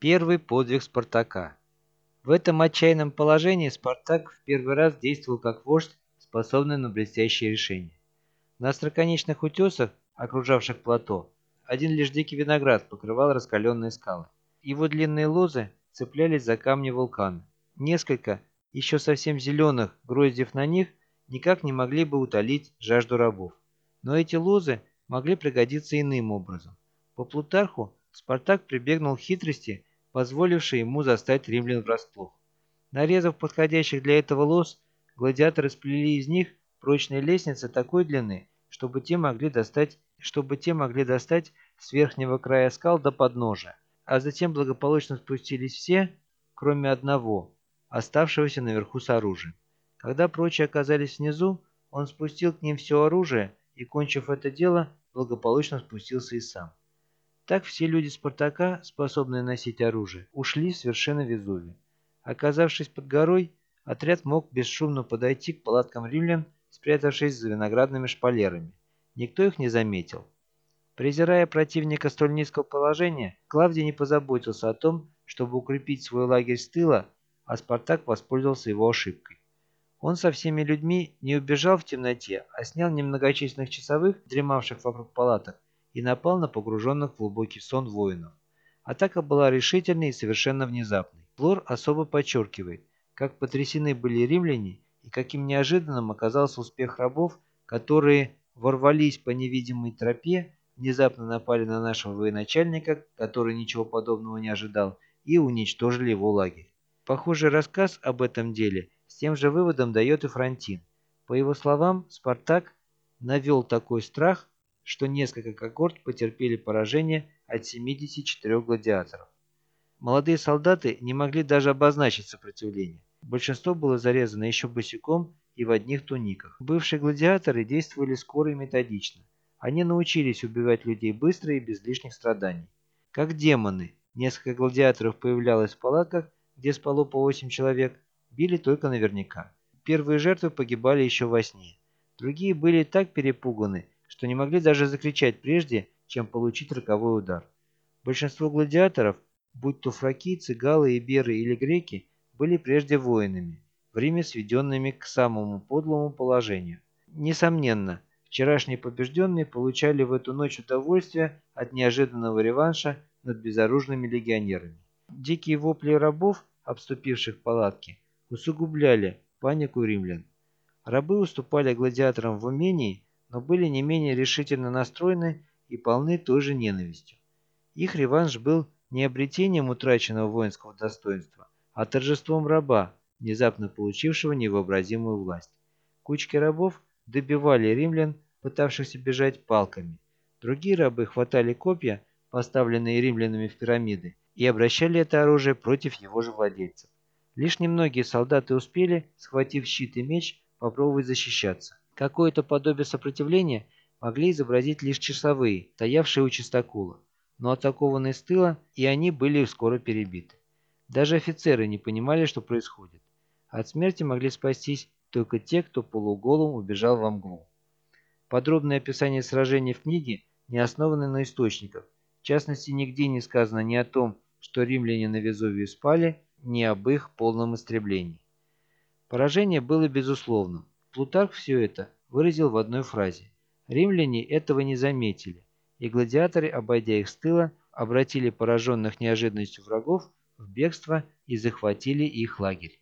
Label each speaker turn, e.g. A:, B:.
A: Первый подвиг Спартака. В этом отчаянном положении Спартак в первый раз действовал как вождь, способный на блестящее решение. На остроконечных утесах, окружавших плато, один лишь дикий виноград покрывал раскаленные скалы. Его длинные лозы цеплялись за камни вулкана. Несколько, еще совсем зеленых, гроздев на них никак не могли бы утолить жажду рабов. Но эти лозы могли пригодиться иным образом. По Плутарху Спартак прибегнул к хитрости, позволившей ему застать римлян врасплох. Нарезав подходящих для этого лоз, гладиаторы сплели из них прочные лестницы такой длины, чтобы те могли достать, чтобы те могли достать с верхнего края скал до подножия, а затем благополучно спустились все, кроме одного, оставшегося наверху с оружием. Когда прочие оказались внизу, он спустил к ним все оружие и, кончив это дело, благополучно спустился и сам. Так все люди Спартака, способные носить оружие, ушли с вершины Везувия. Оказавшись под горой, отряд мог бесшумно подойти к палаткам римлян, спрятавшись за виноградными шпалерами. Никто их не заметил. Презирая противника столь низкого положения, Клавдий не позаботился о том, чтобы укрепить свой лагерь с тыла, а Спартак воспользовался его ошибкой. Он со всеми людьми не убежал в темноте, а снял немногочисленных часовых, дремавших вокруг палаток, и напал на погруженных в глубокий сон воинов. Атака была решительной и совершенно внезапной. Флор особо подчеркивает, как потрясены были римляне и каким неожиданным оказался успех рабов, которые ворвались по невидимой тропе, внезапно напали на нашего военачальника, который ничего подобного не ожидал, и уничтожили его лагерь. Похожий рассказ об этом деле с тем же выводом дает и Франтин. По его словам, Спартак навел такой страх, что несколько когорт потерпели поражение от 74 гладиаторов. Молодые солдаты не могли даже обозначить сопротивление. Большинство было зарезано еще босиком и в одних туниках. Бывшие гладиаторы действовали скоро и методично. Они научились убивать людей быстро и без лишних страданий. Как демоны, несколько гладиаторов появлялось в палатках, где спало по 8 человек, били только наверняка. Первые жертвы погибали еще во сне. Другие были так перепуганы, что не могли даже закричать прежде, чем получить роковой удар. Большинство гладиаторов, будь то фракийцы, галы, иберы или греки, были прежде воинами, в Риме сведенными к самому подлому положению. Несомненно, вчерашние побежденные получали в эту ночь удовольствие от неожиданного реванша над безоружными легионерами. Дикие вопли рабов, обступивших палатки, усугубляли панику римлян. Рабы уступали гладиаторам в умении но были не менее решительно настроены и полны той же ненавистью. Их реванш был не обретением утраченного воинского достоинства, а торжеством раба, внезапно получившего невообразимую власть. Кучки рабов добивали римлян, пытавшихся бежать палками. Другие рабы хватали копья, поставленные римлянами в пирамиды, и обращали это оружие против его же владельцев. Лишь немногие солдаты успели, схватив щит и меч, попробовать защищаться. Какое-то подобие сопротивления могли изобразить лишь часовые, стоявшие у чистокула, но атакованные с тыла, и они были скоро перебиты. Даже офицеры не понимали, что происходит. От смерти могли спастись только те, кто полуголым убежал во мглу. Подробное описание сражений в книге не основано на источниках. В частности, нигде не сказано ни о том, что римляне на Везувии спали, ни об их полном истреблении. Поражение было безусловным. Плутарх все это выразил в одной фразе. Римляне этого не заметили, и гладиаторы, обойдя их с тыла, обратили пораженных неожиданностью врагов в бегство и захватили их лагерь.